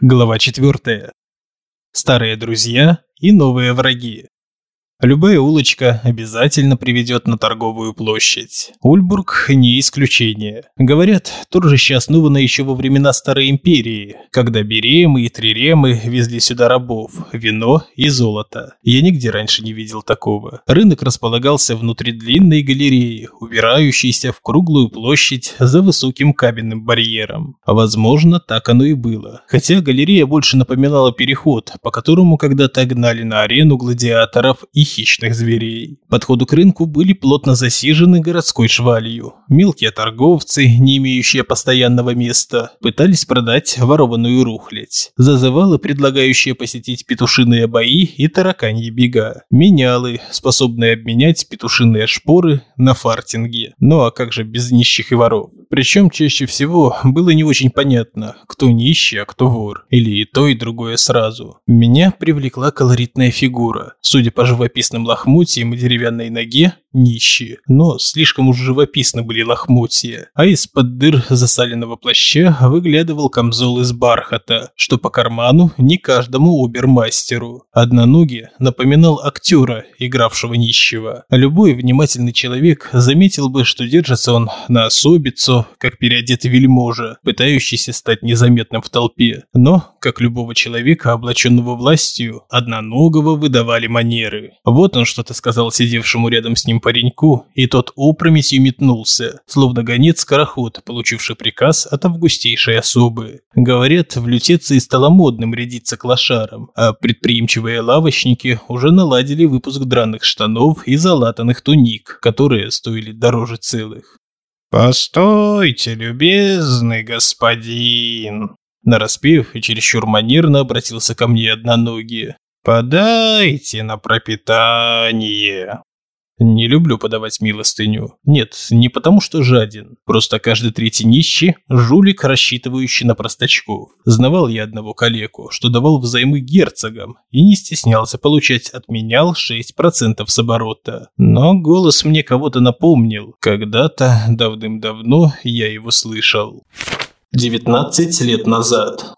Глава 4. Старые друзья и новые враги. Любая улочка обязательно приведет на торговую площадь. Ульбург не исключение. Говорят, торжище основано еще во времена Старой Империи, когда беремы и триремы везли сюда рабов, вино и золото. Я нигде раньше не видел такого. Рынок располагался внутри длинной галереи, убирающейся в круглую площадь за высоким каменным барьером. Возможно, так оно и было. Хотя галерея больше напоминала переход, по которому когда-то гнали на арену гладиаторов и хищных зверей. Подходы к рынку были плотно засижены городской швалью. Мелкие торговцы, не имеющие постоянного места, пытались продать ворованную рухлядь. Зазывалы, предлагающие посетить петушиные бои и тараканьи бега. Менялы, способные обменять петушиные шпоры на фартинги. Ну а как же без нищих и воров? Причем чаще всего было не очень понятно, кто нищий, а кто вор. Или и то, и другое сразу. Меня привлекла колоритная фигура. Судя по живописным лохмотьям и деревянной ноге, нищие. Но слишком уж живописны были лохмотья. А из-под дыр засаленного плаща выглядывал камзол из бархата, что по карману не каждому обермастеру. Одноногий напоминал актера, игравшего нищего. Любой внимательный человек заметил бы, что держится он на особицу, как переодетый вельможа, пытающийся стать незаметным в толпе. Но, как любого человека, облаченного властью, одноногого выдавали манеры. Вот он что-то сказал сидевшему рядом с ним пареньку, и тот опрометью метнулся, словно гонец-скороход, получивший приказ от августейшей особы. Говорят, в Лютеции стало модным рядиться клошаром, а предприимчивые лавочники уже наладили выпуск драных штанов и залатанных туник, которые стоили дороже целых. «Постойте, любезный господин!» Нараспев и чересчур манерно обратился ко мне одноногие. «Подайте на пропитание!» Не люблю подавать милостыню. Нет, не потому что жаден. Просто каждый третий нищий – жулик, рассчитывающий на простачков. Знавал я одного калеку, что давал взаймы герцогам и не стеснялся получать отменял 6% с оборота. Но голос мне кого-то напомнил. Когда-то, давным-давно, я его слышал. 19 лет назад.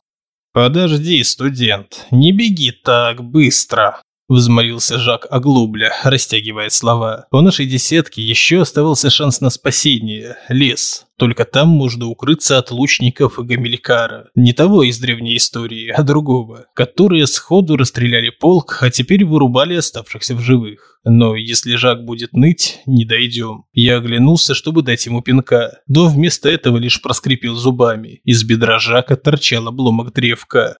«Подожди, студент, не беги так быстро!» Взмолился Жак Оглубля, растягивая слова. У нашей десятки еще оставался шанс на спасение – лес. Только там можно укрыться от лучников Гамилькара. Не того из древней истории, а другого, которые сходу расстреляли полк, а теперь вырубали оставшихся в живых. Но если Жак будет ныть, не дойдем. Я оглянулся, чтобы дать ему пинка, но вместо этого лишь проскрипел зубами. Из бедра Жака торчал обломок древка.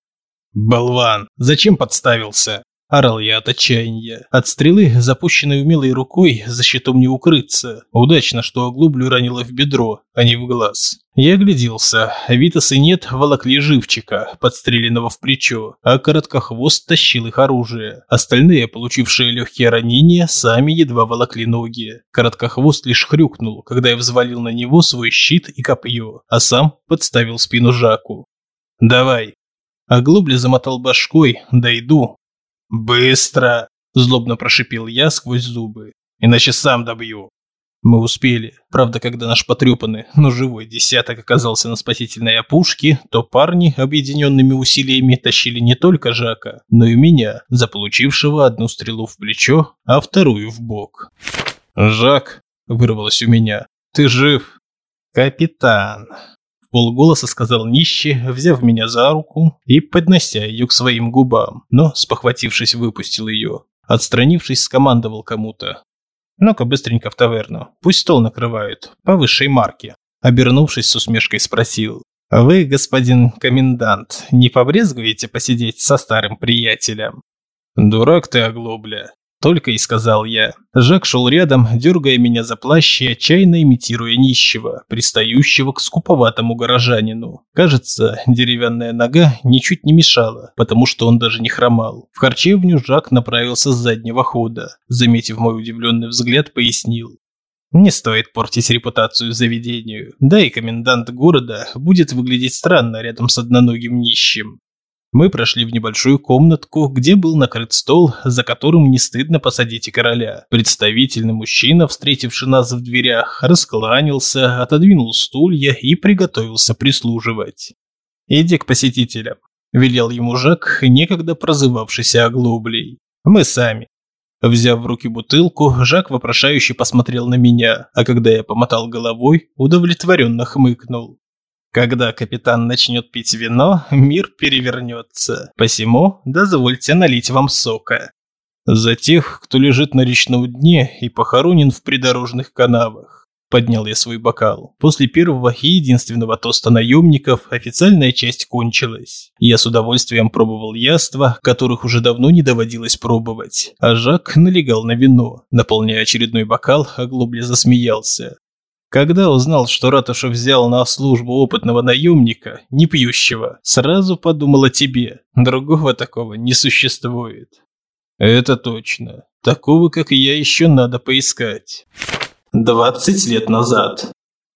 «Болван! Зачем подставился?» Орал я от отчаяния. От стрелы, запущенной умелой рукой, за щитом не укрыться. Удачно, что оглублю ранило в бедро, а не в глаз. Я огляделся. Витас и нет волокли живчика, подстреленного в плечо, а короткохвост тащил их оружие. Остальные, получившие легкие ранения, сами едва волокли ноги. Короткохвост лишь хрюкнул, когда я взвалил на него свой щит и копье, а сам подставил спину Жаку. «Давай». Оглобля замотал башкой, дойду, «Быстро!» – злобно прошипел я сквозь зубы. «Иначе сам добью!» Мы успели. Правда, когда наш потрепанный, но живой десяток оказался на спасительной опушке, то парни, объединенными усилиями, тащили не только Жака, но и меня, заполучившего одну стрелу в плечо, а вторую в бок. «Жак!» – вырвалось у меня. «Ты жив?» «Капитан!» Полголоса сказал нищий, взяв меня за руку и поднося ее к своим губам, но, спохватившись, выпустил ее. Отстранившись, скомандовал кому-то. «Ну-ка быстренько в таверну, пусть стол накрывают, по высшей марке». Обернувшись с усмешкой спросил. «Вы, господин комендант, не побрезгуете посидеть со старым приятелем?» «Дурак ты, оглобля. Только и сказал я. Жак шел рядом, дергая меня за плащ и отчаянно имитируя нищего, пристающего к скуповатому горожанину. Кажется, деревянная нога ничуть не мешала, потому что он даже не хромал. В харчевню Жак направился с заднего хода. Заметив мой удивленный взгляд, пояснил. Не стоит портить репутацию заведению. Да и комендант города будет выглядеть странно рядом с одноногим нищим. Мы прошли в небольшую комнатку, где был накрыт стол, за которым не стыдно посадить и короля. Представительный мужчина, встретивший нас в дверях, раскланялся, отодвинул стулья и приготовился прислуживать. «Иди к посетителям», Велел ему Жак, некогда прозывавшийся оглоблей. Мы сами. Взяв в руки бутылку, Жак вопрошающе посмотрел на меня, а когда я помотал головой, удовлетворенно хмыкнул. Когда капитан начнет пить вино, мир перевернется. Посему дозвольте налить вам сока. За тех, кто лежит на речном дне и похоронен в придорожных канавах. Поднял я свой бокал. После первого и единственного тоста наемников официальная часть кончилась. Я с удовольствием пробовал яства, которых уже давно не доводилось пробовать. А Жак налегал на вино. Наполняя очередной бокал, Оглобля засмеялся. Когда узнал, что Ратушев взял на службу опытного наемника, не пьющего, сразу подумал о тебе. Другого такого не существует. Это точно. Такого, как я, еще надо поискать. 20 лет назад.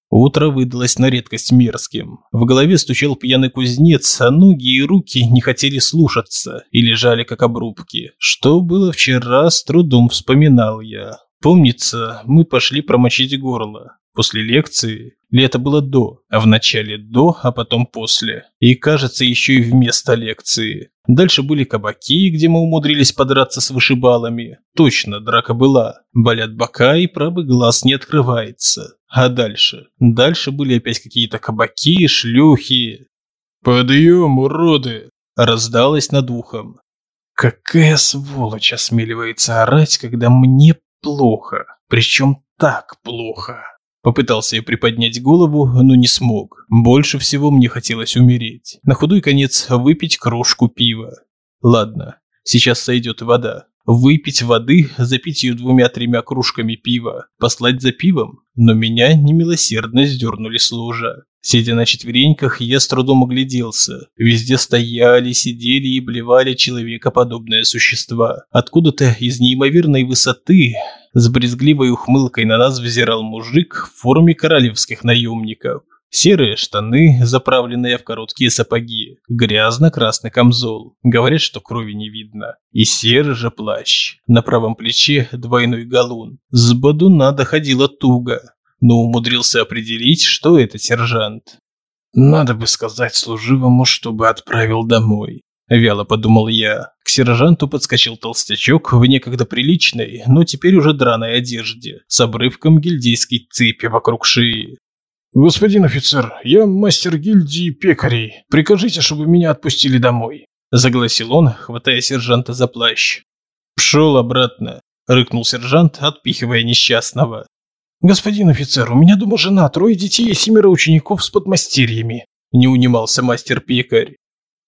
Утро выдалось на редкость мерзким. В голове стучал пьяный кузнец, а ноги и руки не хотели слушаться и лежали как обрубки. Что было вчера, с трудом вспоминал я. Помнится, мы пошли промочить горло. После лекции или это было до, а в начале до, а потом после. И кажется, еще и вместо лекции. Дальше были кабаки, где мы умудрились подраться с вышибалами. Точно, драка была. Болят бока и правый глаз не открывается. А дальше? Дальше были опять какие-то кабаки, шлюхи. «Подъем, уроды!» Раздалось над ухом. Какая сволочь осмеливается орать, когда мне плохо. Причем так плохо. Попытался я приподнять голову, но не смог. Больше всего мне хотелось умереть. На худой конец выпить кружку пива. Ладно, сейчас сойдет вода. Выпить воды, запить ее двумя-тремя кружками пива, послать за пивом. Но меня немилосердно сдернули с ложа. Сидя на четвереньках, я с трудом огляделся. Везде стояли, сидели и блевали человекоподобные существа. Откуда-то из неимоверной высоты с брезгливой ухмылкой на нас взирал мужик в форме королевских наемников. Серые штаны, заправленные в короткие сапоги, грязно-красный камзол. Говорят, что крови не видно. И серый же плащ. На правом плече двойной галун. С бодуна доходило туго, но умудрился определить, что это сержант. Надо бы сказать служивому, чтобы отправил домой. Вяло подумал я. К сержанту подскочил толстячок в некогда приличной, но теперь уже драной одежде, с обрывком гильдейской цепи вокруг шеи. «Господин офицер, я мастер гильдии пекарей. Прикажите, чтобы меня отпустили домой», – загласил он, хватая сержанта за плащ. «Пшел обратно», – рыкнул сержант, отпихивая несчастного. «Господин офицер, у меня дома жена, трое детей и семеро учеников с подмастерьями», – не унимался мастер-пекарь.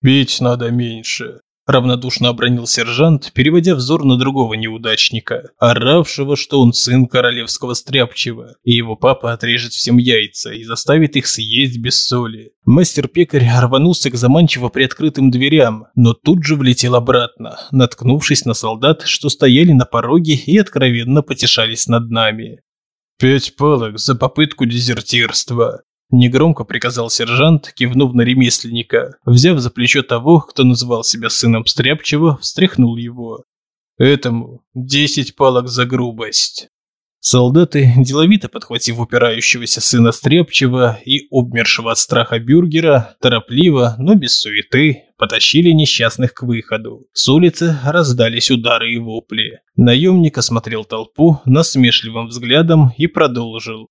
«Пить надо меньше», – равнодушно обронил сержант, переводя взор на другого неудачника, оравшего, что он сын королевского стряпчего, и его папа отрежет всем яйца и заставит их съесть без соли. Мастер-пекарь рванулся к заманчиво приоткрытым дверям, но тут же влетел обратно, наткнувшись на солдат, что стояли на пороге и откровенно потешались над нами. «Пять палок за попытку дезертирства», Негромко приказал сержант, кивнув на ремесленника. Взяв за плечо того, кто называл себя сыном Стряпчего, встряхнул его. Этому десять палок за грубость. Солдаты, деловито подхватив упирающегося сына Стряпчего и обмершего от страха бюргера, торопливо, но без суеты, потащили несчастных к выходу. С улицы раздались удары и вопли. Наемник осмотрел толпу насмешливым взглядом и продолжил.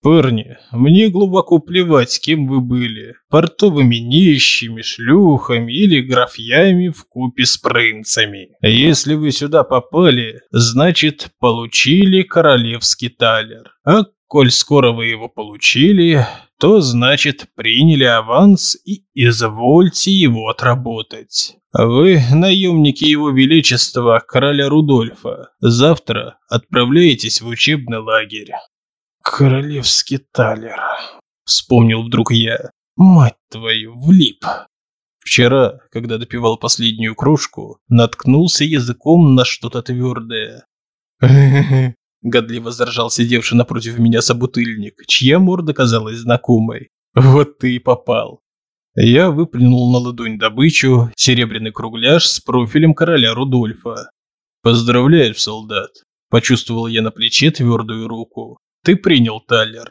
Парни, мне глубоко плевать, кем вы были. Портовыми нищими, шлюхами или графьями в купе с принцами. Если вы сюда попали, значит, получили королевский талер. А коль скоро вы его получили, то значит, приняли аванс и извольте его отработать. Вы наемники его величества, короля Рудольфа. Завтра отправляетесь в учебный лагерь. «Королевский талер», — вспомнил вдруг я. «Мать твою, влип!» Вчера, когда допивал последнюю кружку, наткнулся языком на что-то твердое. Годливо заржал сидевший напротив меня собутыльник, чья морда казалась знакомой. «Вот ты и попал!» Я выплюнул на ладонь добычу, серебряный кругляш с профилем короля Рудольфа. «Поздравляю, солдат!» Почувствовал я на плече твердую руку. Ты принял Талер.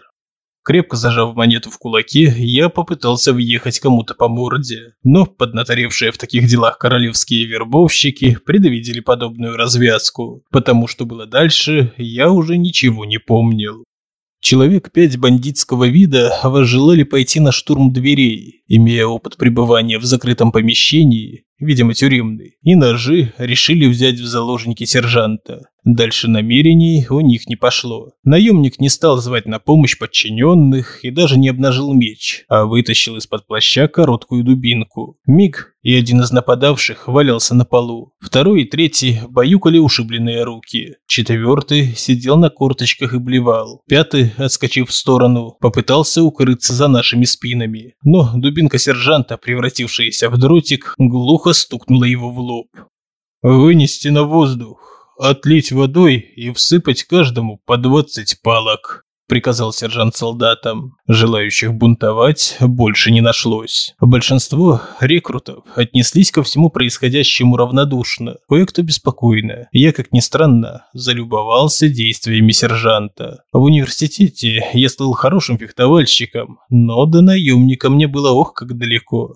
Крепко зажав монету в кулаке, я попытался въехать кому-то по морде. Но поднаторевшие в таких делах королевские вербовщики предвидели подобную развязку, потому что было дальше, я уже ничего не помнил. Человек пять бандитского вида возжелали пойти на штурм дверей, имея опыт пребывания в закрытом помещении, видимо тюремный, и ножи решили взять в заложники сержанта. Дальше намерений у них не пошло. Наемник не стал звать на помощь подчиненных и даже не обнажил меч, а вытащил из-под плаща короткую дубинку. Миг, и один из нападавших валялся на полу. Второй и третий баюкали ушибленные руки. Четвертый сидел на корточках и блевал. Пятый, отскочив в сторону, попытался укрыться за нашими спинами. Но дубинка сержанта, превратившаяся в дротик, глухо стукнула его в лоб. «Вынести на воздух!» отлить водой и всыпать каждому по 20 палок», – приказал сержант солдатам. Желающих бунтовать больше не нашлось. Большинство рекрутов отнеслись ко всему происходящему равнодушно, кое-кто беспокойно. Я, как ни странно, залюбовался действиями сержанта. В университете я стал хорошим фехтовальщиком, но до наемника мне было ох как далеко.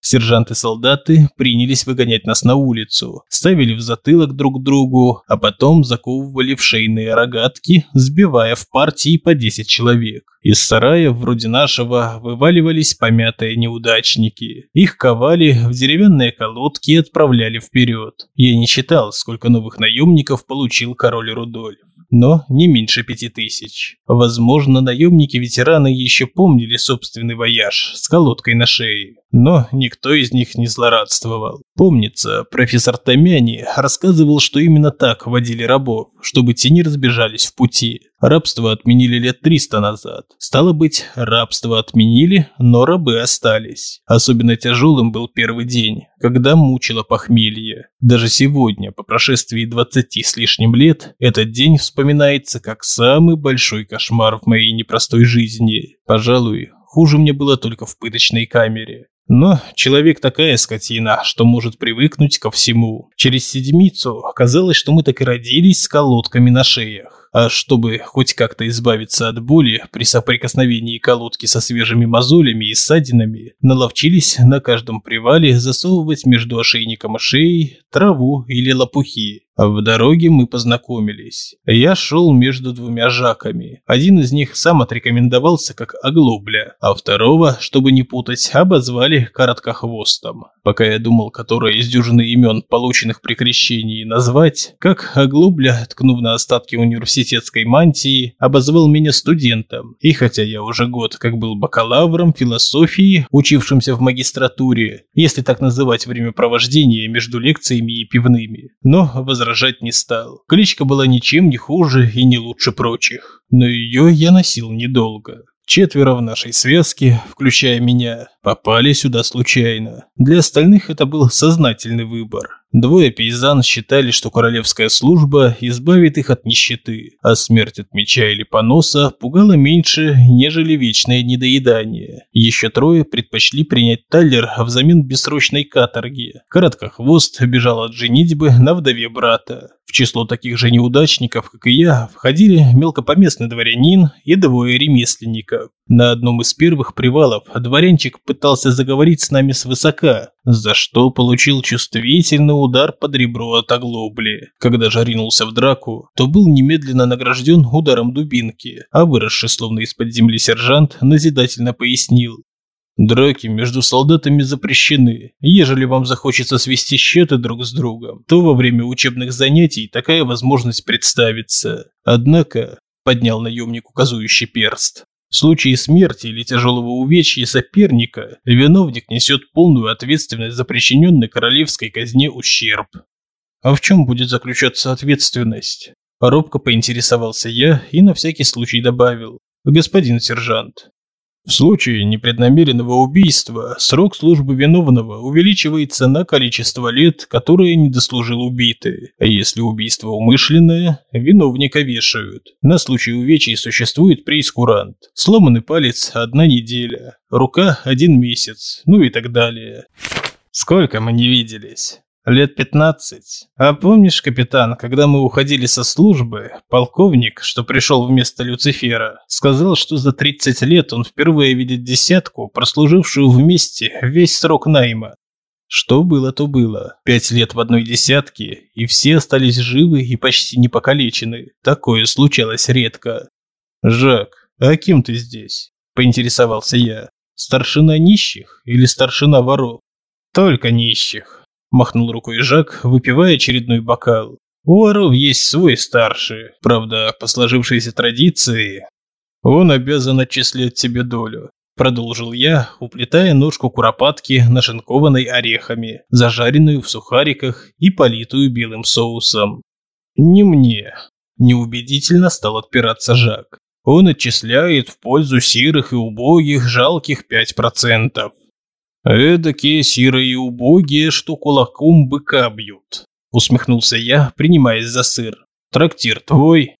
Сержанты-солдаты принялись выгонять нас на улицу, ставили в затылок друг другу, а потом заковывали в шейные рогатки, сбивая в партии по 10 человек. Из сарая, вроде нашего, вываливались помятые неудачники. Их ковали в деревянные колодки и отправляли вперед. Я не считал, сколько новых наемников получил король Рудольф но не меньше пяти тысяч. Возможно, наемники-ветераны еще помнили собственный вояж с колодкой на шее, но никто из них не злорадствовал. Помнится, профессор Томяни рассказывал, что именно так водили рабов, чтобы те не разбежались в пути. Рабство отменили лет 300 назад. Стало быть, рабство отменили, но рабы остались. Особенно тяжелым был первый день, когда мучило похмелье. Даже сегодня, по прошествии 20 с лишним лет, этот день вспоминается как самый большой кошмар в моей непростой жизни. Пожалуй, хуже мне было только в пыточной камере. Но человек такая скотина, что может привыкнуть ко всему. Через седмицу оказалось, что мы так и родились с колодками на шеях. А чтобы хоть как-то избавиться от боли при соприкосновении колодки со свежими мозолями и ссадинами, наловчились на каждом привале засовывать между ошейником и траву или лопухи. В дороге мы познакомились. Я шел между двумя жаками. Один из них сам отрекомендовался как Оглобля, а второго, чтобы не путать, обозвали Короткохвостом. Пока я думал, которое из дюжины имен, полученных при крещении, назвать, как Оглобля, ткнув на остатки университетской мантии, обозвал меня студентом. И хотя я уже год как был бакалавром философии, учившимся в магистратуре, если так называть времяпровождение между лекциями и пивными, но возрастал возражать не стал. Кличка была ничем не хуже и не лучше прочих. Но ее я носил недолго. Четверо в нашей связке, включая меня, попали сюда случайно. Для остальных это был сознательный выбор. Двое пейзан считали, что королевская служба избавит их от нищеты, а смерть от меча или поноса пугала меньше, нежели вечное недоедание. Еще трое предпочли принять таллер взамен бессрочной каторги. Короткохвост бежал от женитьбы на вдове брата. В число таких же неудачников, как и я, входили мелкопоместный дворянин и двое ремесленников. На одном из первых привалов дворянчик пытался заговорить с нами свысока, за что получил чувствительный удар под ребро от оглобли. Когда же ринулся в драку, то был немедленно награжден ударом дубинки, а выросший словно из-под земли сержант назидательно пояснил. Драки между солдатами запрещены. Ежели вам захочется свести счеты друг с другом, то во время учебных занятий такая возможность представится. Однако, поднял наемник указующий перст, в случае смерти или тяжелого увечья соперника, виновник несет полную ответственность за причиненный королевской казне ущерб. А в чем будет заключаться ответственность? Робко поинтересовался я и на всякий случай добавил. Господин сержант, в случае непреднамеренного убийства срок службы виновного увеличивается на количество лет, которое не дослужил убитый. А если убийство умышленное, виновника вешают. На случай увечий существует преискурант. Сломанный палец – одна неделя, рука – один месяц, ну и так далее. Сколько мы не виделись? Лет пятнадцать. А помнишь, капитан, когда мы уходили со службы, полковник, что пришел вместо Люцифера, сказал, что за 30 лет он впервые видит десятку, прослужившую вместе весь срок найма. Что было, то было. Пять лет в одной десятке, и все остались живы и почти не покалечены. Такое случалось редко. «Жак, а кем ты здесь?» – поинтересовался я. «Старшина нищих или старшина воров?» «Только нищих», – махнул рукой Жак, выпивая очередной бокал. «У воров есть свой старший, правда, по сложившейся традиции. Он обязан отчислять тебе долю продолжил я, уплетая ножку куропатки, нашинкованной орехами, зажаренную в сухариках и политую белым соусом. Не мне. Неубедительно стал отпираться Жак. Он отчисляет в пользу сирых и убогих жалких 5%. Эдакие сирые и убогие, что кулаком быка бьют. Усмехнулся я, принимаясь за сыр. Трактир твой?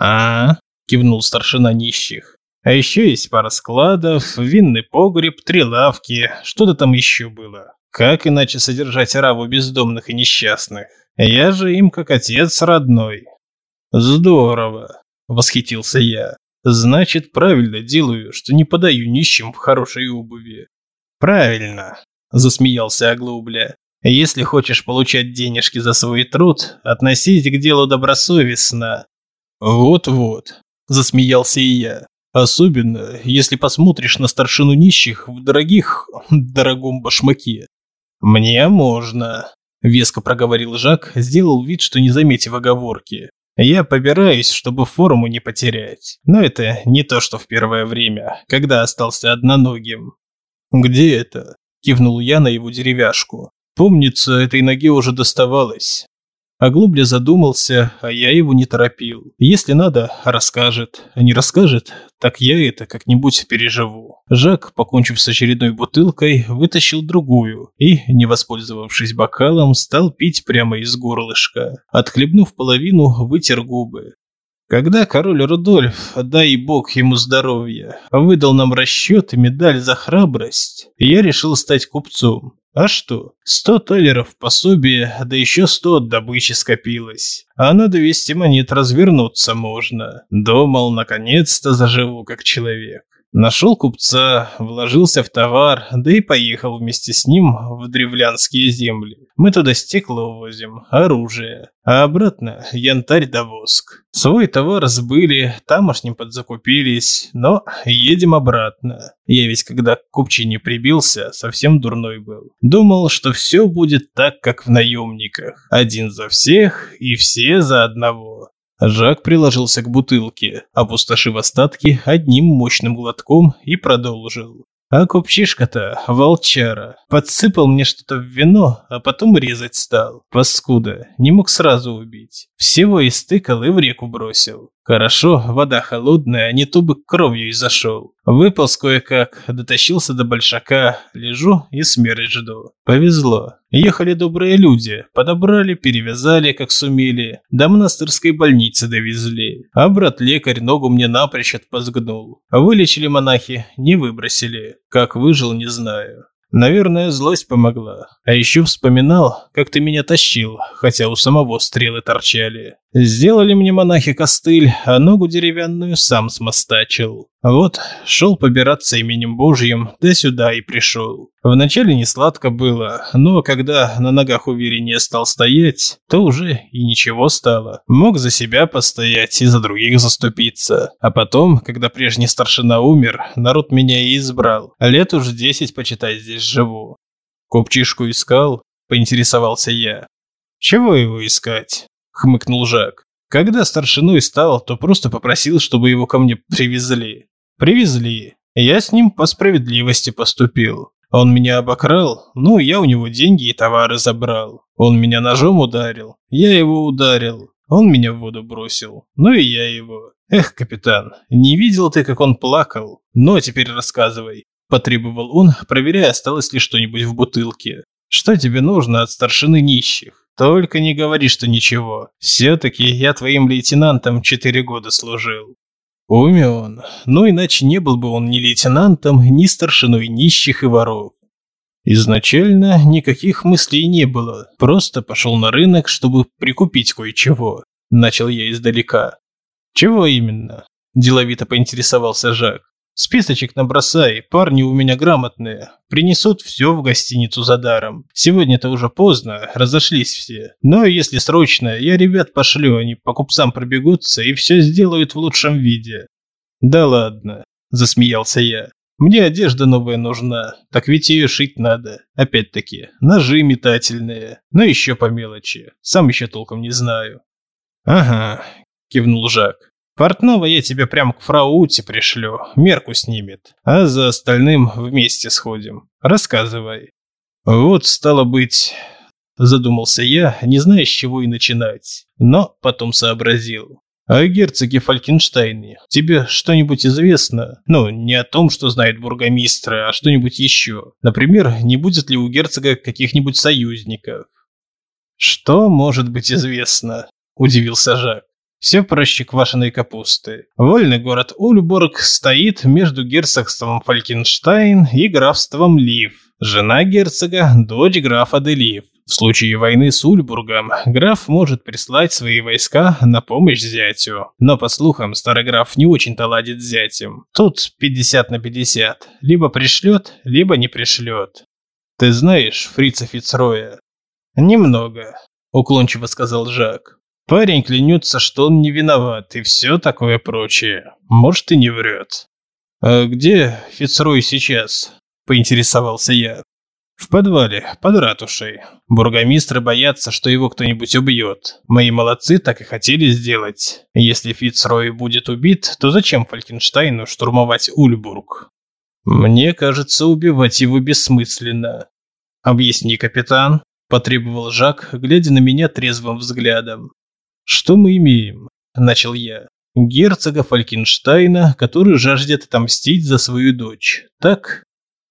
А, кивнул старшина нищих. А еще есть пара складов, винный погреб, три лавки, что-то там еще было. Как иначе содержать раву бездомных и несчастных? Я же им как отец родной. Здорово, восхитился я. Значит, правильно делаю, что не подаю нищим в хорошей обуви. Правильно, засмеялся Оглубля. Если хочешь получать денежки за свой труд, относись к делу добросовестно. Вот-вот, засмеялся и я. Особенно, если посмотришь на старшину нищих в дорогих, дорогом башмаке. Мне можно, веско проговорил Жак, сделал вид, что не заметив оговорки. Я побираюсь, чтобы форму не потерять. Но это не то, что в первое время, когда остался одноногим. Где это? кивнул я на его деревяшку. Помнится, этой ноге уже доставалось. Оглубля задумался, а я его не торопил. Если надо, расскажет. А не расскажет, так я это как-нибудь переживу. Жак, покончив с очередной бутылкой, вытащил другую и, не воспользовавшись бокалом, стал пить прямо из горлышка. Отхлебнув половину, вытер губы. Когда король Рудольф, дай бог ему здоровья, выдал нам расчет и медаль за храбрость, я решил стать купцом. А что, сто талеров пособие, да еще сто от добычи скопилось. А на двести монет развернуться можно. Думал, наконец-то заживу как человек. Нашел купца, вложился в товар, да и поехал вместе с ним в древлянские земли. Мы туда стекло возим, оружие, а обратно янтарь да воск. Свой товар сбыли, тамошним подзакупились, но едем обратно. Я ведь когда к купчине прибился, совсем дурной был. Думал, что все будет так, как в наемниках. Один за всех и все за одного. Жак приложился к бутылке, опустошив остатки одним мощным глотком и продолжил. А купчишка-то, волчара, подсыпал мне что-то в вино, а потом резать стал. Паскуда, не мог сразу убить. Всего истыкал и в реку бросил. Хорошо, вода холодная, не то бы кровью и зашел. Выполз кое-как, дотащился до большака, лежу и смерть жду. Повезло. Ехали добрые люди, подобрали, перевязали, как сумели, до монастырской больницы довезли. А брат-лекарь ногу мне напрочь отпозгнул. Вылечили монахи, не выбросили. Как выжил, не знаю. Наверное, злость помогла. А еще вспоминал, как ты меня тащил, хотя у самого стрелы торчали. Сделали мне монахи костыль, а ногу деревянную сам смостачил. Вот, шел побираться именем Божьим, да сюда и пришел. Вначале не сладко было, но когда на ногах увереннее стал стоять, то уже и ничего стало. Мог за себя постоять и за других заступиться. А потом, когда прежний старшина умер, народ меня и избрал. Лет уж десять, почитай, здесь живу. Купчишку искал, поинтересовался я. Чего его искать? Хмыкнул Жак. Когда старшиной стал, то просто попросил, чтобы его ко мне привезли. Привезли. Я с ним по справедливости поступил. Он меня обокрал, ну, я у него деньги и товары забрал. Он меня ножом ударил, я его ударил. Он меня в воду бросил, ну и я его. Эх, капитан, не видел ты, как он плакал? Ну, теперь рассказывай. Потребовал он, проверяя, осталось ли что-нибудь в бутылке. Что тебе нужно от старшины нищих? Только не говори, что ничего. Все-таки я твоим лейтенантом четыре года служил. Умен. Ну, иначе не был бы он ни лейтенантом, ни старшиной нищих и воров. Изначально никаких мыслей не было. Просто пошел на рынок, чтобы прикупить кое-чего. Начал я издалека. Чего именно? Деловито поинтересовался Жак. Списочек набросай, парни у меня грамотные. Принесут все в гостиницу за даром. Сегодня-то уже поздно, разошлись все. Но если срочно, я ребят пошлю, они по купцам пробегутся и все сделают в лучшем виде. Да ладно, засмеялся я. Мне одежда новая нужна, так ведь ее шить надо. Опять-таки, ножи метательные, но еще по мелочи. Сам еще толком не знаю. Ага, кивнул Жак. Портного я тебе прямо к фрау пришлю, мерку снимет, а за остальным вместе сходим. Рассказывай. Вот, стало быть, задумался я, не зная, с чего и начинать, но потом сообразил. О герцоге Фалькенштейне тебе что-нибудь известно? Ну, не о том, что знает бургомистр, а что-нибудь еще. Например, не будет ли у герцога каких-нибудь союзников? Что может быть известно? Удивился Жак. Все проще квашеной капусты. Вольный город Ульбург стоит между герцогством Фалькенштайн и графством Лив. Жена герцога – дочь графа де Лив. В случае войны с Ульбургом, граф может прислать свои войска на помощь зятю. Но, по слухам, старый граф не очень-то ладит с зятем. Тут 50 на 50. Либо пришлет, либо не пришлет. Ты знаешь фрица Фицроя? Немного, уклончиво сказал Жак. Парень клянется, что он не виноват и все такое прочее. Может, и не врет. «А где Фицрой сейчас?» – поинтересовался я. «В подвале, под ратушей. Бургомистры боятся, что его кто-нибудь убьет. Мои молодцы так и хотели сделать. Если Фицрой будет убит, то зачем Фалькенштейну штурмовать Ульбург? Мне кажется, убивать его бессмысленно. Объясни, капитан, потребовал Жак, глядя на меня трезвым взглядом. «Что мы имеем?» – начал я. «Герцога Фалькенштейна, который жаждет отомстить за свою дочь. Так?»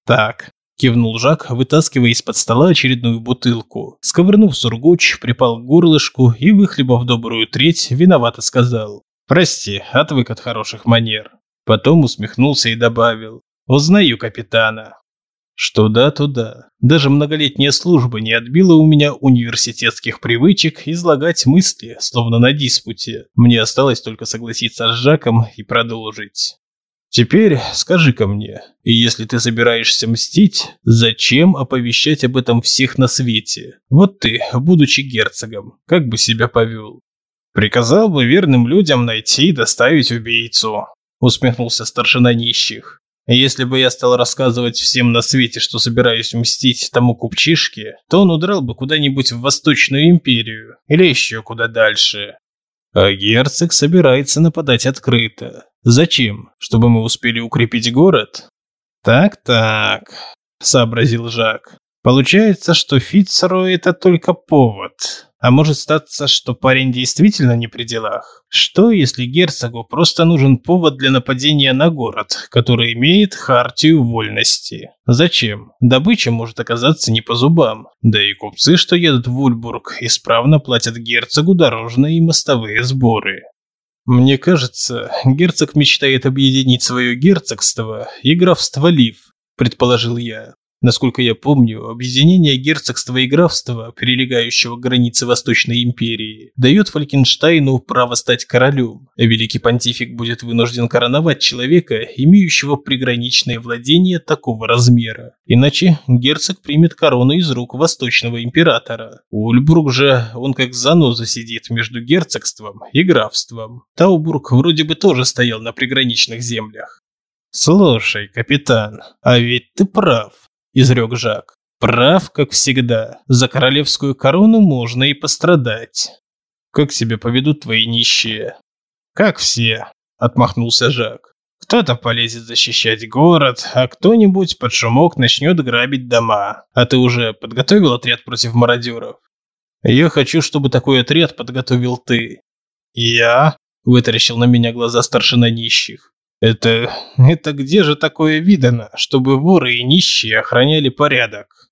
«Так», – кивнул Жак, вытаскивая из-под стола очередную бутылку. Сковырнув сургуч, припал к горлышку и, выхлебав добрую треть, виновато сказал. «Прости, отвык от хороших манер». Потом усмехнулся и добавил. «Узнаю капитана. Что да, то да. Даже многолетняя служба не отбила у меня университетских привычек излагать мысли, словно на диспуте. Мне осталось только согласиться с Жаком и продолжить. Теперь скажи-ка мне, и если ты собираешься мстить, зачем оповещать об этом всех на свете? Вот ты, будучи герцогом, как бы себя повел? Приказал бы верным людям найти и доставить убийцу, усмехнулся старшина нищих. Если бы я стал рассказывать всем на свете, что собираюсь мстить тому купчишке, то он удрал бы куда-нибудь в Восточную империю или еще куда дальше. А герцог собирается нападать открыто. Зачем? Чтобы мы успели укрепить город? Так-так, сообразил Жак. Получается, что Фицрой это только повод. А может статься, что парень действительно не при делах? Что, если герцогу просто нужен повод для нападения на город, который имеет хартию вольности? Зачем? Добыча может оказаться не по зубам. Да и купцы, что едут в Ульбург, исправно платят герцогу дорожные и мостовые сборы. Мне кажется, герцог мечтает объединить свое герцогство и графство Лив, предположил я. Насколько я помню, объединение герцогства и графства, прилегающего к границе Восточной империи, дает Фалькенштейну право стать королем. Великий понтифик будет вынужден короновать человека, имеющего приграничные владения такого размера. Иначе герцог примет корону из рук Восточного императора. Ульбург же, он как заноза сидит между герцогством и графством. Таубург вроде бы тоже стоял на приграничных землях. «Слушай, капитан, а ведь ты прав изрек Жак. Прав, как всегда. За королевскую корону можно и пострадать. Как себя поведут твои нищие? Как все, отмахнулся Жак. Кто-то полезет защищать город, а кто-нибудь под шумок начнет грабить дома. А ты уже подготовил отряд против мародеров? Я хочу, чтобы такой отряд подготовил ты. Я? Вытаращил на меня глаза старшина нищих. Это... это где же такое видано, чтобы воры и нищие охраняли порядок?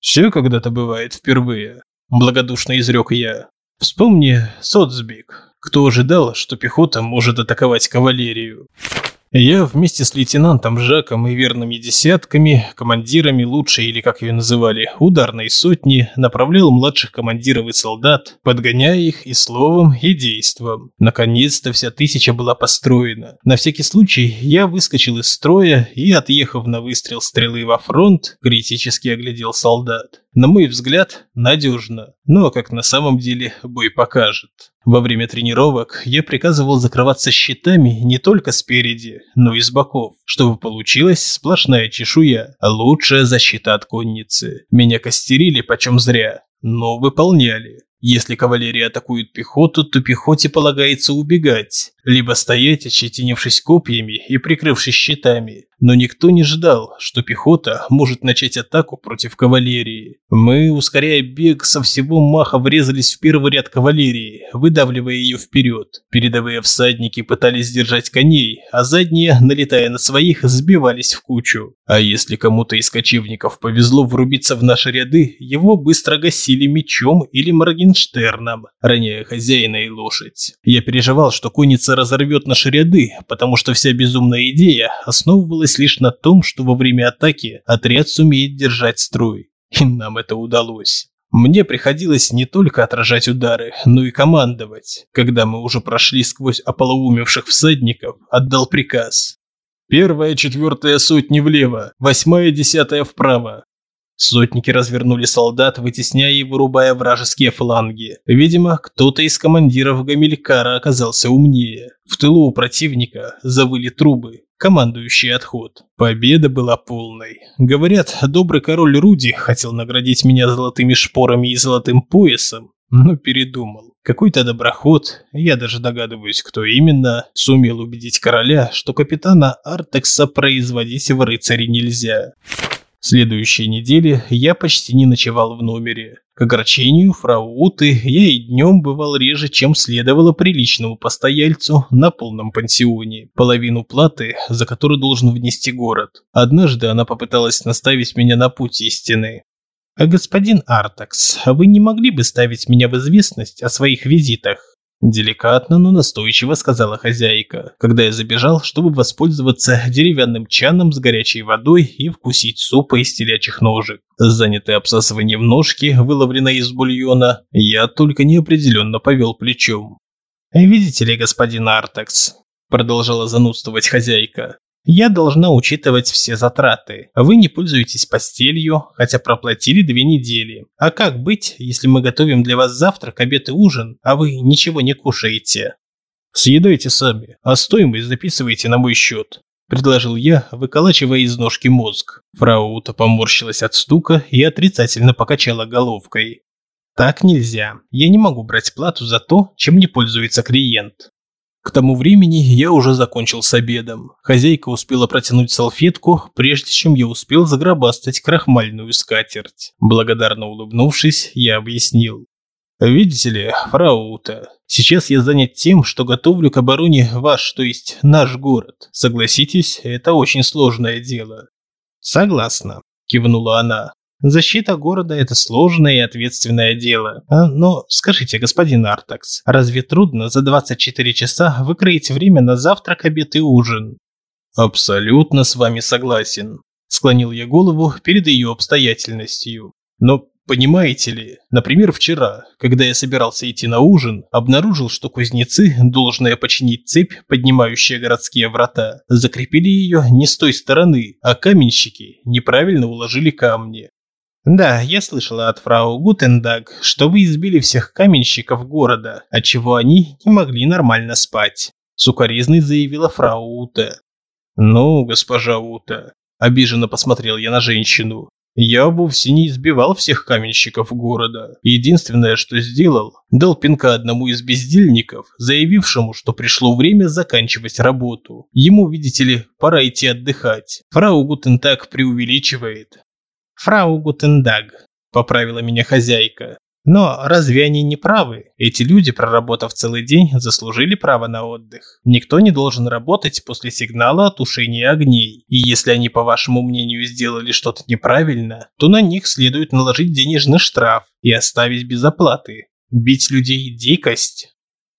Все когда-то бывает впервые, благодушно изрек я. Вспомни Соцбик. Кто ожидал, что пехота может атаковать кавалерию? Я вместе с лейтенантом Жаком и верными десятками, командирами лучшей или, как ее называли, ударной сотни, направлял младших командиров и солдат, подгоняя их и словом, и действом. Наконец-то вся тысяча была построена. На всякий случай я выскочил из строя и, отъехав на выстрел стрелы во фронт, критически оглядел солдат. На мой взгляд, надежно. Но, как на самом деле, бой покажет. Во время тренировок я приказывал закрываться щитами не только спереди, но и с боков, чтобы получилась сплошная чешуя, лучшая защита от конницы. Меня костерили почем зря, но выполняли. Если кавалерия атакует пехоту, то пехоте полагается убегать, либо стоять, ощетинившись копьями и прикрывшись щитами. Но никто не ждал, что пехота может начать атаку против кавалерии. Мы, ускоряя бег, со всего маха врезались в первый ряд кавалерии, выдавливая ее вперед. Передовые всадники пытались держать коней, а задние, налетая на своих, сбивались в кучу. А если кому-то из кочевников повезло врубиться в наши ряды, его быстро гасили мечом или Моргенштерном, роняя хозяина и лошадь. Я переживал, что конница разорвет наши ряды, потому что вся безумная идея основывалась лишь на том, что во время атаки отряд сумеет держать строй. И нам это удалось. Мне приходилось не только отражать удары, но и командовать. Когда мы уже прошли сквозь ополоумевших всадников, отдал приказ. Первая, четвертая сотни влево, восьмая, десятая вправо. Сотники развернули солдат, вытесняя и вырубая вражеские фланги. Видимо, кто-то из командиров Гамилькара оказался умнее. В тылу у противника завыли трубы, командующий отход. Победа была полной. Говорят, добрый король Руди хотел наградить меня золотыми шпорами и золотым поясом, но передумал. Какой-то доброход, я даже догадываюсь, кто именно, сумел убедить короля, что капитана Артекса производить в рыцаре нельзя. Следующие недели я почти не ночевал в номере. К огорчению фрау Уты я и днем бывал реже, чем следовало приличному постояльцу на полном пансионе. Половину платы, за которую должен внести город. Однажды она попыталась наставить меня на путь истины. «Господин Артакс, вы не могли бы ставить меня в известность о своих визитах?» Деликатно, но настойчиво сказала хозяйка, когда я забежал, чтобы воспользоваться деревянным чаном с горячей водой и вкусить супа из телячьих ножек. Занятый обсасыванием ножки, выловленной из бульона, я только неопределенно повел плечом. «Видите ли, господин Артекс», – продолжала занудствовать хозяйка, я должна учитывать все затраты. Вы не пользуетесь постелью, хотя проплатили две недели. А как быть, если мы готовим для вас завтрак, обед и ужин, а вы ничего не кушаете? Съедайте сами, а стоимость записывайте на мой счет. Предложил я, выколачивая из ножки мозг. Фраута поморщилась от стука и отрицательно покачала головкой. Так нельзя. Я не могу брать плату за то, чем не пользуется клиент. К тому времени я уже закончил с обедом. Хозяйка успела протянуть салфетку, прежде чем я успел загробастать крахмальную скатерть. Благодарно улыбнувшись, я объяснил. «Видите ли, фраута, сейчас я занят тем, что готовлю к обороне ваш, то есть наш город. Согласитесь, это очень сложное дело». «Согласна», – кивнула она. Защита города – это сложное и ответственное дело. А, но скажите, господин Артакс, разве трудно за 24 часа выкроить время на завтрак, обед и ужин? Абсолютно с вами согласен. Склонил я голову перед ее обстоятельностью. Но Понимаете ли, например, вчера, когда я собирался идти на ужин, обнаружил, что кузнецы, должное починить цепь, поднимающая городские врата, закрепили ее не с той стороны, а каменщики неправильно уложили камни. Да, я слышала от фрау Гутендаг, что вы избили всех каменщиков города, отчего они не могли нормально спать. Сукаризной заявила фрау Ута. Ну, госпожа Ута, обиженно посмотрел я на женщину. Я вовсе не избивал всех каменщиков города. Единственное, что сделал, дал пинка одному из бездельников, заявившему, что пришло время заканчивать работу. Ему, видите ли, пора идти отдыхать. Фрау Гутентаг преувеличивает. «Фрау Гутендаг», – поправила меня хозяйка. Но разве они не правы? Эти люди, проработав целый день, заслужили право на отдых. Никто не должен работать после сигнала о тушении огней. И если они, по вашему мнению, сделали что-то неправильно, то на них следует наложить денежный штраф и оставить без оплаты. Бить людей – дикость.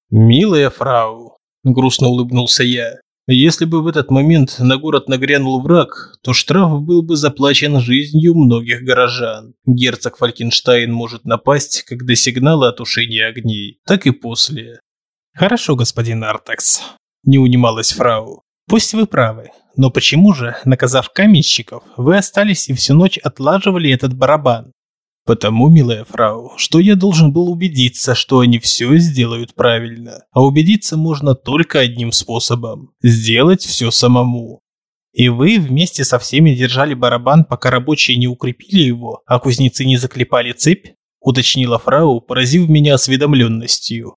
«Милая фрау», – грустно улыбнулся я, Если бы в этот момент на город нагрянул враг, то штраф был бы заплачен жизнью многих горожан. Герцог Фалькенштайн может напасть как до сигнала о тушении огней, так и после. Хорошо, господин Артакс, не унималась фрау. Пусть вы правы, но почему же, наказав каменщиков, вы остались и всю ночь отлаживали этот барабан? Потому, милая фрау, что я должен был убедиться, что они все сделают правильно. А убедиться можно только одним способом – сделать все самому. И вы вместе со всеми держали барабан, пока рабочие не укрепили его, а кузнецы не заклепали цепь? Уточнила фрау, поразив меня осведомленностью.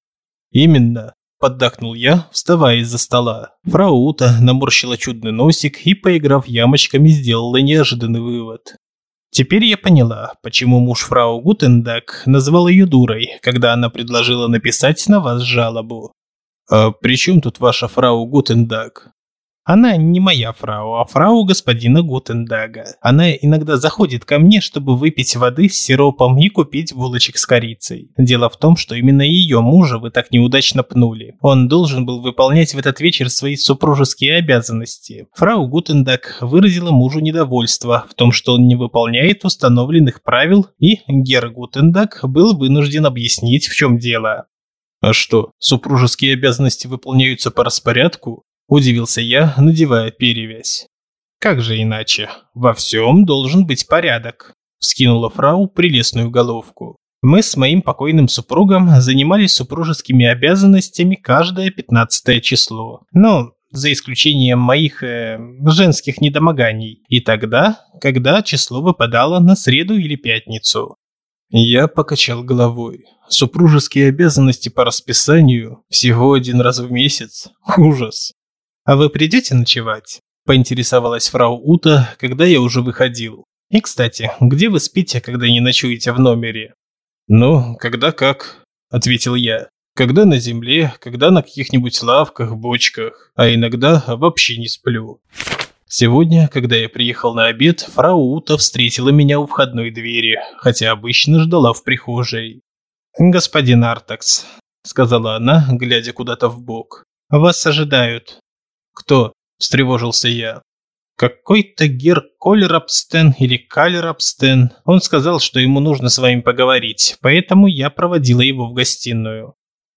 Именно, поддакнул я, вставая из-за стола. Фрау Ута наморщила чудный носик и, поиграв ямочками, сделала неожиданный вывод. Теперь я поняла, почему муж фрау Гутендаг назвал ее дурой, когда она предложила написать на вас жалобу. «А при чем тут ваша фрау Гутендаг?» Она не моя фрау, а фрау господина Гутендага. Она иногда заходит ко мне, чтобы выпить воды с сиропом и купить булочек с корицей. Дело в том, что именно ее мужа вы так неудачно пнули. Он должен был выполнять в этот вечер свои супружеские обязанности. Фрау Гутендаг выразила мужу недовольство в том, что он не выполняет установленных правил, и Гер Гутендаг был вынужден объяснить, в чем дело. А что, супружеские обязанности выполняются по распорядку? Удивился я, надевая перевязь. Как же иначе? Во всем должен быть порядок. Вскинула фрау прелестную головку. Мы с моим покойным супругом занимались супружескими обязанностями каждое пятнадцатое число. Ну, за исключением моих э, женских недомоганий. И тогда, когда число выпадало на среду или пятницу. Я покачал головой. Супружеские обязанности по расписанию всего один раз в месяц. Ужас. «А вы придете ночевать?» – поинтересовалась фрау Ута, когда я уже выходил. «И, кстати, где вы спите, когда не ночуете в номере?» «Ну, когда как», – ответил я. «Когда на земле, когда на каких-нибудь лавках, бочках, а иногда вообще не сплю». Сегодня, когда я приехал на обед, фрау Ута встретила меня у входной двери, хотя обычно ждала в прихожей. «Господин Артакс», – сказала она, глядя куда-то в бок, – «вас ожидают». «Кто?» – встревожился я. «Какой-то Гер Колерапстен или Калерапстен. Он сказал, что ему нужно с вами поговорить, поэтому я проводила его в гостиную».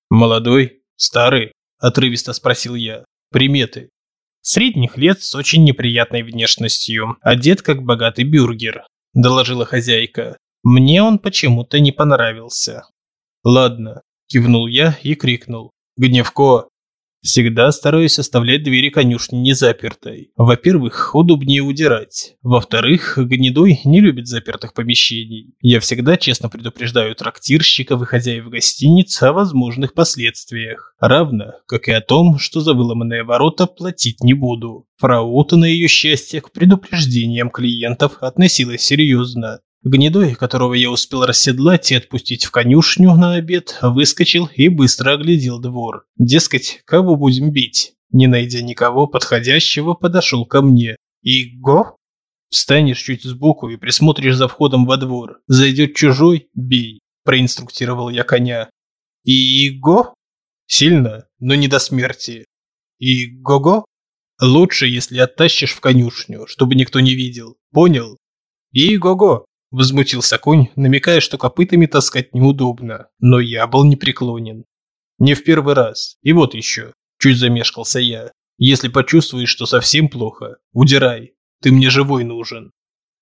«Молодой? Старый?» – отрывисто спросил я. «Приметы?» «Средних лет с очень неприятной внешностью, одет как богатый бюргер», – доложила хозяйка. «Мне он почему-то не понравился». «Ладно», – кивнул я и крикнул. «Гневко, Всегда стараюсь оставлять двери конюшни незапертой. Во-первых, удобнее удирать. Во-вторых, гнедой не любит запертых помещений. Я всегда честно предупреждаю трактирщиков и хозяев гостиниц о возможных последствиях. Равно, как и о том, что за выломанные ворота платить не буду. Фраута, на ее счастье, к предупреждениям клиентов относилась серьезно. Гнедой, которого я успел расседлать и отпустить в конюшню на обед, выскочил и быстро оглядел двор. Дескать, кого будем бить? Не найдя никого подходящего, подошел ко мне. «Иго?» «Встанешь чуть сбоку и присмотришь за входом во двор. Зайдет чужой – бей», – проинструктировал я коня. «Иго?» «Сильно, но не до смерти». «Иго-го?» «Лучше, если оттащишь в конюшню, чтобы никто не видел. Понял?» «Иго-го!» Возмутился конь, намекая, что копытами таскать неудобно, но я был непреклонен. Не в первый раз. И вот еще. Чуть замешкался я. Если почувствуешь, что совсем плохо, удирай. Ты мне живой нужен.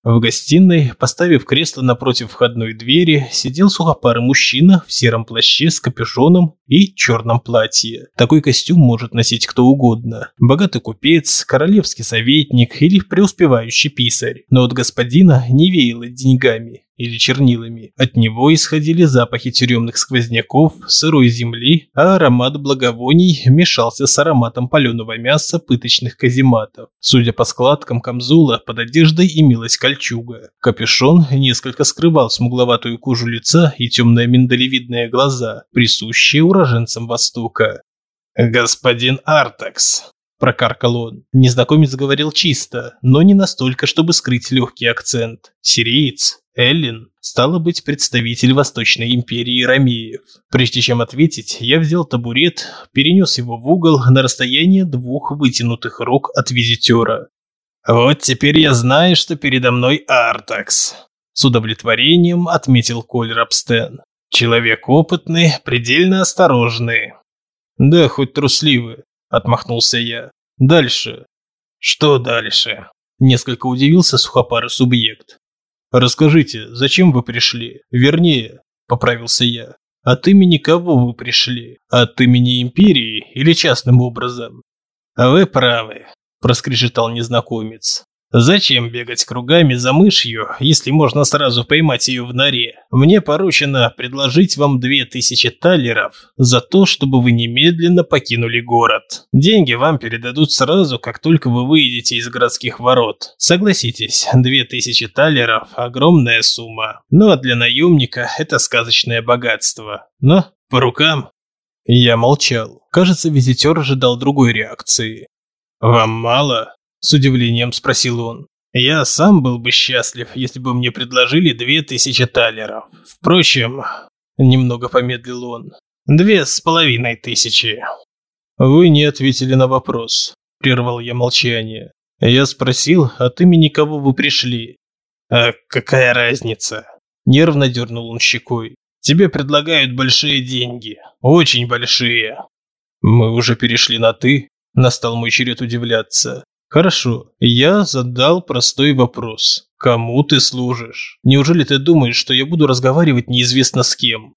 В гостиной, поставив кресло напротив входной двери, сидел сухопарый мужчина в сером плаще с капюшоном и черном платье. Такой костюм может носить кто угодно. Богатый купец, королевский советник или преуспевающий писарь. Но от господина не веяло деньгами или чернилами. От него исходили запахи тюремных сквозняков, сырой земли, а аромат благовоний мешался с ароматом паленого мяса пыточных казематов. Судя по складкам камзола, под одеждой имелась кольчуга. Капюшон несколько скрывал смугловатую кожу лица и темные миндалевидные глаза, присущие уроженцам Востока. «Господин Артекс», прокаркал он. Незнакомец говорил чисто, но не настолько, чтобы скрыть легкий акцент. Сириец, Эллин, стало быть, представитель Восточной империи Ромеев. Прежде чем ответить, я взял табурет, перенес его в угол на расстояние двух вытянутых рук от визитера. «Вот теперь я знаю, что передо мной Артакс», – с удовлетворением отметил Коль Рапстен. «Человек опытный, предельно осторожный». «Да, хоть трусливый», отмахнулся я. Дальше. Что дальше? Несколько удивился сухопарый субъект. Расскажите, зачем вы пришли? Вернее, поправился я. От имени кого вы пришли? От имени империи или частным образом? А вы правы, проскрежетал незнакомец. Зачем бегать кругами за мышью, если можно сразу поймать ее в норе? Мне поручено предложить вам две тысячи талеров за то, чтобы вы немедленно покинули город. Деньги вам передадут сразу, как только вы выйдете из городских ворот. Согласитесь, две тысячи талеров – огромная сумма. Ну а для наемника это сказочное богатство. Но по рукам? Я молчал. Кажется, визитер ожидал другой реакции. «Вам мало?» С удивлением спросил он. Я сам был бы счастлив, если бы мне предложили две тысячи талеров. Впрочем, немного помедлил он. Две с половиной тысячи. Вы не ответили на вопрос. Прервал я молчание. Я спросил, от имени кого вы пришли. А какая разница? Нервно дернул он щекой. Тебе предлагают большие деньги. Очень большие. Мы уже перешли на «ты». Настал мой черед удивляться. Хорошо, я задал простой вопрос. Кому ты служишь? Неужели ты думаешь, что я буду разговаривать неизвестно с кем?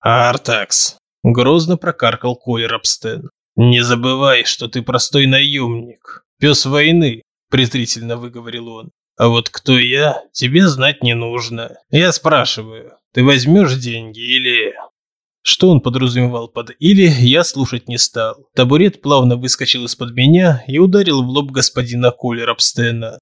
Артакс, грозно прокаркал Колер Абстен. Не забывай, что ты простой наемник. Пес войны, презрительно выговорил он. А вот кто я, тебе знать не нужно. Я спрашиваю, ты возьмешь деньги или... Что он подразумевал под «или» я слушать не стал. Табурет плавно выскочил из-под меня и ударил в лоб господина Коллерапстена.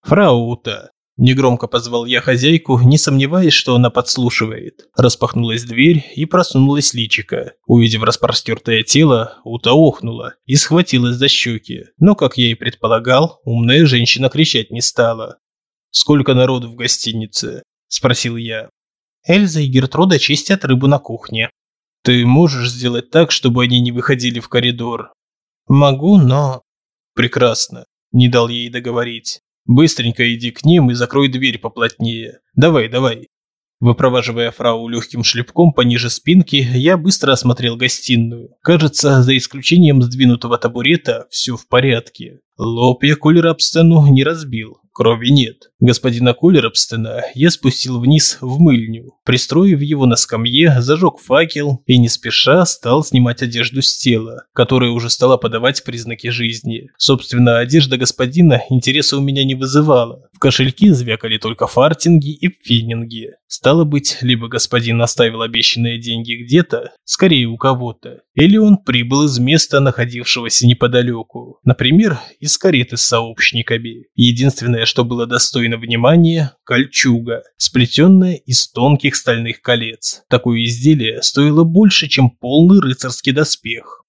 «Фраута!» Негромко позвал я хозяйку, не сомневаясь, что она подслушивает. Распахнулась дверь и просунулась личика. Увидев распростертое тело, Ута охнула и схватилась за щеки. Но, как я и предполагал, умная женщина кричать не стала. «Сколько народу в гостинице?» – спросил я. Эльза и Гертруда чистят рыбу на кухне. Ты можешь сделать так, чтобы они не выходили в коридор? Могу, но... Прекрасно. Не дал ей договорить. Быстренько иди к ним и закрой дверь поплотнее. Давай, давай. Выпроваживая фрау легким шлепком пониже спинки, я быстро осмотрел гостиную. Кажется, за исключением сдвинутого табурета, все в порядке. Лоб я Кулерапстену не разбил, Крови нет. Господина Кулеробстена я спустил вниз в мыльню, пристроив его на скамье, зажег факел и не спеша стал снимать одежду с тела, которая уже стала подавать признаки жизни. Собственно, одежда господина интереса у меня не вызывала. В кошельке звякали только фартинги и пфенинги. Стало быть, либо господин оставил обещанные деньги где-то, скорее у кого-то, или он прибыл из места, находившегося неподалеку, например, из кареты с сообщниками. Единственное, что было достойно внимания – кольчуга, сплетенная из тонких стальных колец. Такое изделие стоило больше, чем полный рыцарский доспех.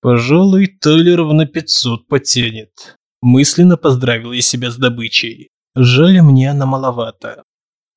Пожалуй, Талеров на 500 потянет. Мысленно поздравил я себя с добычей. Жаль, мне она маловато.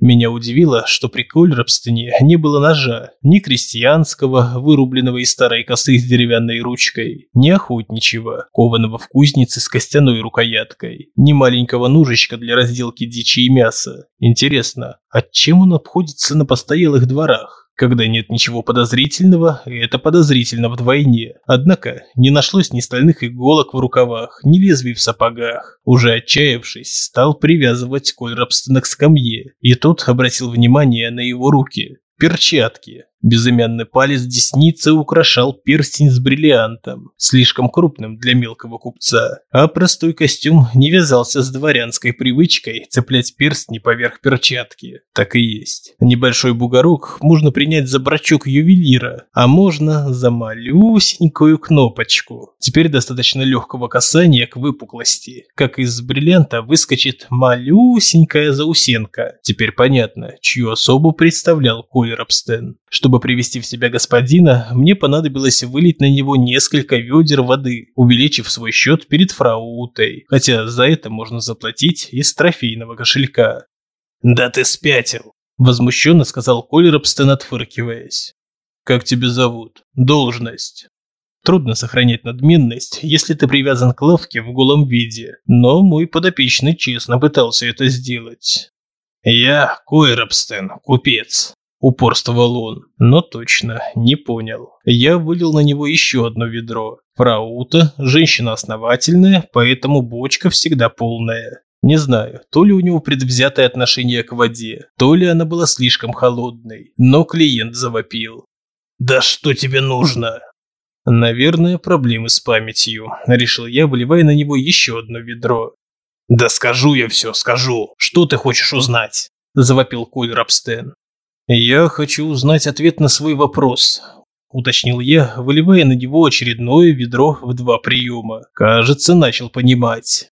Меня удивило, что при Кольрабстене не было ножа, ни крестьянского, вырубленного из старой косы с деревянной ручкой, ни охотничьего, кованого в кузнице с костяной рукояткой, ни маленького ножичка для разделки дичи и мяса. Интересно, а чем он обходится на постоялых дворах? Когда нет ничего подозрительного, это подозрительно вдвойне. Однако не нашлось ни стальных иголок в рукавах, ни лезвий в сапогах. Уже отчаявшись, стал привязывать Коль Рабстона к скамье, и тот обратил внимание на его руки. Перчатки. Безымянный палец десницы украшал перстень с бриллиантом, слишком крупным для мелкого купца, а простой костюм не вязался с дворянской привычкой цеплять перстни поверх перчатки. Так и есть. Небольшой бугорок можно принять за брачок ювелира, а можно за малюсенькую кнопочку. Теперь достаточно легкого касания к выпуклости. Как из бриллианта выскочит малюсенькая заусенка. Теперь понятно, чью особу представлял Колер Абстен. Чтобы Чтобы привести в себя господина, мне понадобилось вылить на него несколько ведер воды, увеличив свой счет перед фрау Утой, хотя за это можно заплатить из трофейного кошелька. «Да ты спятил!» – возмущенно сказал Коллербстен, отфыркиваясь. «Как тебя зовут? Должность?» Трудно сохранять надменность, если ты привязан к лавке в голом виде, но мой подопечный честно пытался это сделать. «Я Койрабстен, купец», – упорствовал он, но точно не понял. Я вылил на него еще одно ведро. Фраута – женщина основательная, поэтому бочка всегда полная. Не знаю, то ли у него предвзятое отношение к воде, то ли она была слишком холодной, но клиент завопил. «Да что тебе нужно?» Наверное, проблемы с памятью, решил я, выливая на него еще одно ведро. Да скажу я все, скажу. Что ты хочешь узнать? завопил Коль Рапстен. Я хочу узнать ответ на свой вопрос, уточнил я, выливая на него очередное ведро в два приема. Кажется, начал понимать.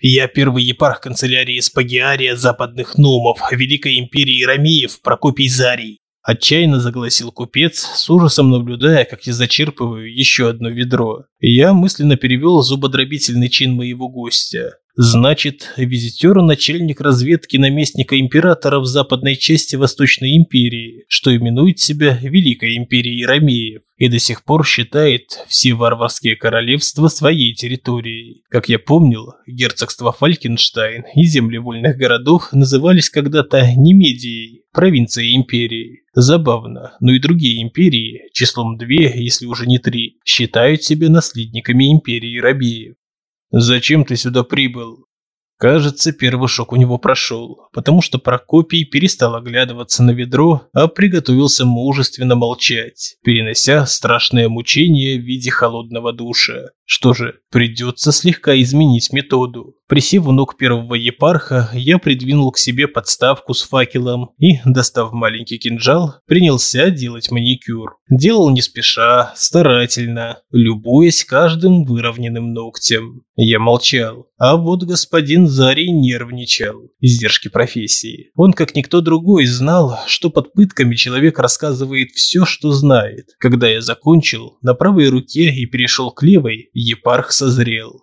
Я первый епарх канцелярии Спагиария западных нумов Великой империи Ромеев Прокопий Зарий. Отчаянно загласил купец, с ужасом наблюдая, как я зачерпываю еще одно ведро. Я мысленно перевел зубодробительный чин моего гостя. Значит, визитер – начальник разведки наместника императора в западной части Восточной империи, что именует себя Великой империей Ромеев, и до сих пор считает все варварские королевства своей территорией. Как я помнил, герцогство Фалькенштайн и земли вольных городов назывались когда-то Немедией, провинцией империи. Забавно, но и другие империи, числом две, если уже не три, считают себя наследниками империи Рабеев. «Зачем ты сюда прибыл?» Кажется, первый шок у него прошел, потому что Прокопий перестал оглядываться на ведро, а приготовился мужественно молчать, перенося страшное мучение в виде холодного душа. Что же, придется слегка изменить методу. Присев у ног первого епарха, я придвинул к себе подставку с факелом и, достав маленький кинжал, принялся делать маникюр. Делал не спеша, старательно, любуясь каждым выровненным ногтем. Я молчал, а вот господин Зарий нервничал. Издержки профессии. Он, как никто другой, знал, что под пытками человек рассказывает все, что знает. Когда я закончил, на правой руке и перешел к левой, епарх созрел.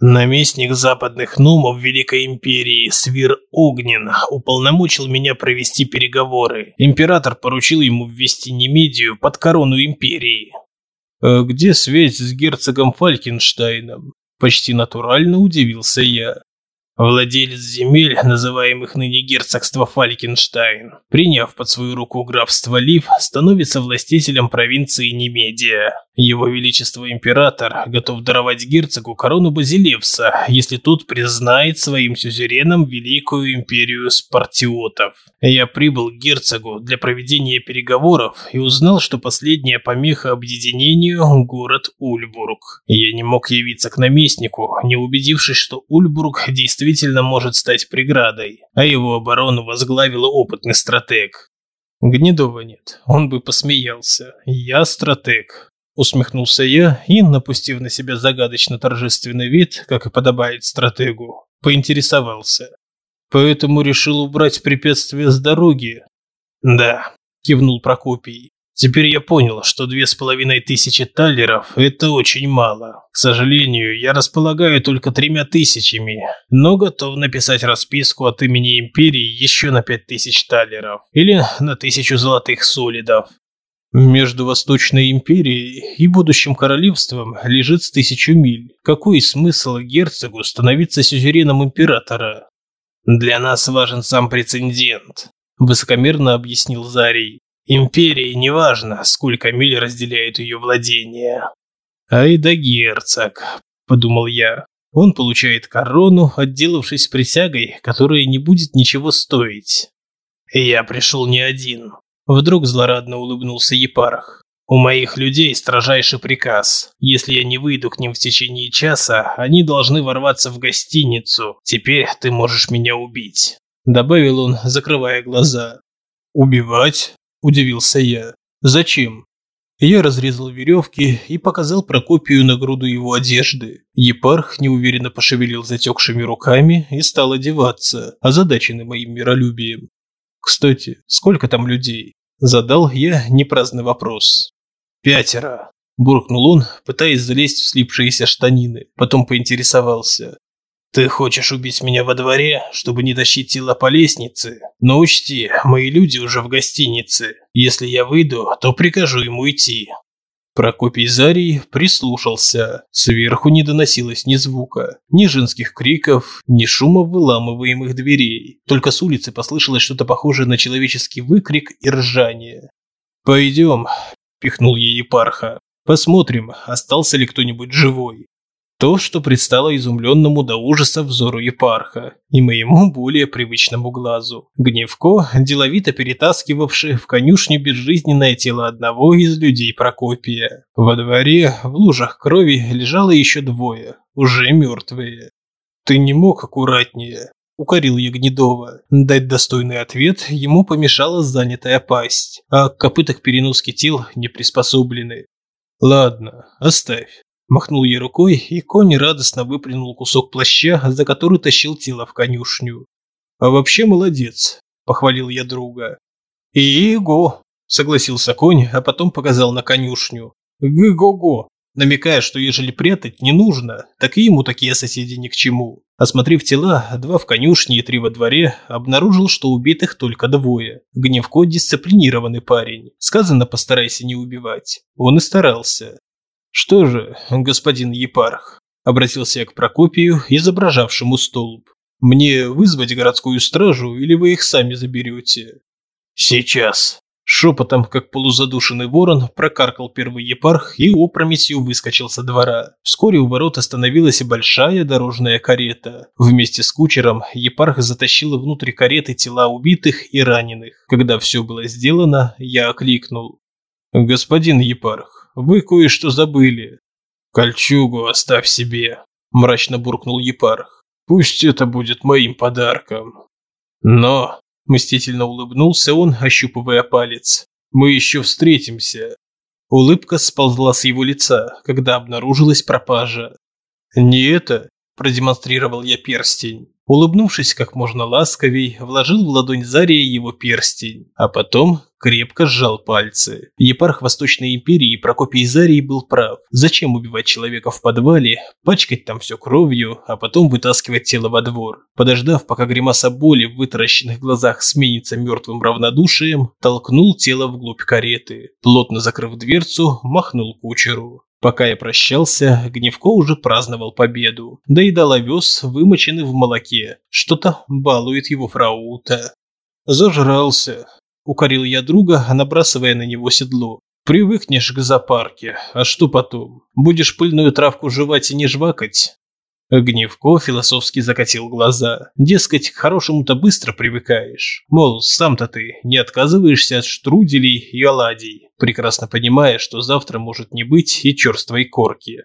Наместник западных нумов Великой Империи Свир Огнен уполномочил меня провести переговоры. Император поручил ему ввести Немедию под корону Империи. «А где связь с герцогом Фалькенштайном?» Почти натурально удивился я. Владелец земель, называемых ныне герцогство Фалькенштайн, приняв под свою руку графство Лив, становится властителем провинции Немедия. Его Величество Император готов даровать герцогу корону Базилевса, если тот признает своим сюзереном Великую Империю Спартиотов. Я прибыл к герцогу для проведения переговоров и узнал, что последняя помеха объединению – город Ульбург. Я не мог явиться к наместнику, не убедившись, что Ульбург действительно может стать преградой, а его оборону возглавил опытный стратег. Гнедова нет, он бы посмеялся. Я стратег. Усмехнулся я и, напустив на себя загадочно торжественный вид, как и подобает стратегу, поинтересовался. Поэтому решил убрать препятствие с дороги. Да, кивнул Прокопий. Теперь я понял, что две с половиной тысячи таллеров – это очень мало. К сожалению, я располагаю только тремя тысячами, но готов написать расписку от имени Империи еще на пять тысяч таллеров или на тысячу золотых солидов. Между Восточной империей и будущим королевством лежит с тысячу миль. Какой смысл герцогу становиться сюзереном императора? Для нас важен сам прецедент, высокомерно объяснил Зарий. Империи не важно, сколько миль разделяет ее владения. Ай да герцог, подумал я. Он получает корону, отделавшись присягой, которая не будет ничего стоить. Я пришел не один. Вдруг злорадно улыбнулся Епарх. У моих людей строжайший приказ. Если я не выйду к ним в течение часа, они должны ворваться в гостиницу. Теперь ты можешь меня убить, добавил он, закрывая глаза. Убивать? Удивился я. Зачем? Я разрезал веревки и показал Прокопию на груду его одежды. Епарх неуверенно пошевелил затекшими руками и стал одеваться, озадаченный моим миролюбием. Кстати, сколько там людей? Задал я непраздный вопрос. «Пятеро», – буркнул он, пытаясь залезть в слипшиеся штанины. Потом поинтересовался. «Ты хочешь убить меня во дворе, чтобы не тащить тело по лестнице? Но учти, мои люди уже в гостинице. Если я выйду, то прикажу ему идти». Прокопий Зарий прислушался. Сверху не доносилось ни звука, ни женских криков, ни шума выламываемых дверей. Только с улицы послышалось что-то похожее на человеческий выкрик и ржание. «Пойдем», – пихнул ей епарха. «Посмотрим, остался ли кто-нибудь живой». То, что предстало изумленному до ужаса взору епарха и моему более привычному глазу. Гневко, деловито перетаскивавший в конюшню безжизненное тело одного из людей Прокопия. Во дворе, в лужах крови, лежало еще двое, уже мертвые. «Ты не мог аккуратнее», – укорил я Гнедова. Дать достойный ответ ему помешала занятая пасть, а к копытах переноски тел не приспособлены. «Ладно, оставь. Махнул ей рукой, и конь радостно выплюнул кусок плаща, за который тащил тело в конюшню. «А вообще молодец», – похвалил я друга. «И-го», – согласился конь, а потом показал на конюшню. «Г-го-го», намекая, что ежели прятать не нужно, так и ему такие соседи ни к чему. Осмотрев тела, два в конюшне и три во дворе, обнаружил, что убитых только двое. Гневко – дисциплинированный парень. Сказано «постарайся не убивать». Он и старался. «Что же, господин епарх?» – обратился я к Прокопию, изображавшему столб. «Мне вызвать городскую стражу или вы их сами заберете?» «Сейчас!» Шепотом, как полузадушенный ворон, прокаркал первый епарх и опрометью выскочил со двора. Вскоре у ворот остановилась большая дорожная карета. Вместе с кучером епарх затащил внутрь кареты тела убитых и раненых. Когда все было сделано, я окликнул. «Господин епарх, вы кое-что забыли». «Кольчугу оставь себе», – мрачно буркнул епарх. «Пусть это будет моим подарком». «Но», – мстительно улыбнулся он, ощупывая палец, – «мы еще встретимся». Улыбка сползла с его лица, когда обнаружилась пропажа. «Не это?» – продемонстрировал я перстень. Улыбнувшись как можно ласковей, вложил в ладонь Зария его перстень, а потом крепко сжал пальцы. Епарх Восточной империи Прокопий Зарий был прав. Зачем убивать человека в подвале, пачкать там все кровью, а потом вытаскивать тело во двор? Подождав, пока гримаса боли в вытаращенных глазах сменится мертвым равнодушием, толкнул тело вглубь кареты. Плотно закрыв дверцу, махнул кучеру. Пока я прощался, Гневко уже праздновал победу. Да и дал овес, вымоченный в молоке. Что-то балует его фраута. Зажрался. Укорил я друга, набрасывая на него седло. Привыкнешь к зоопарке, а что потом? Будешь пыльную травку жевать и не жвакать? Гневко философски закатил глаза. Дескать, к хорошему-то быстро привыкаешь. Мол, сам-то ты не отказываешься от штруделей и оладий, прекрасно понимая, что завтра может не быть и черствой корки.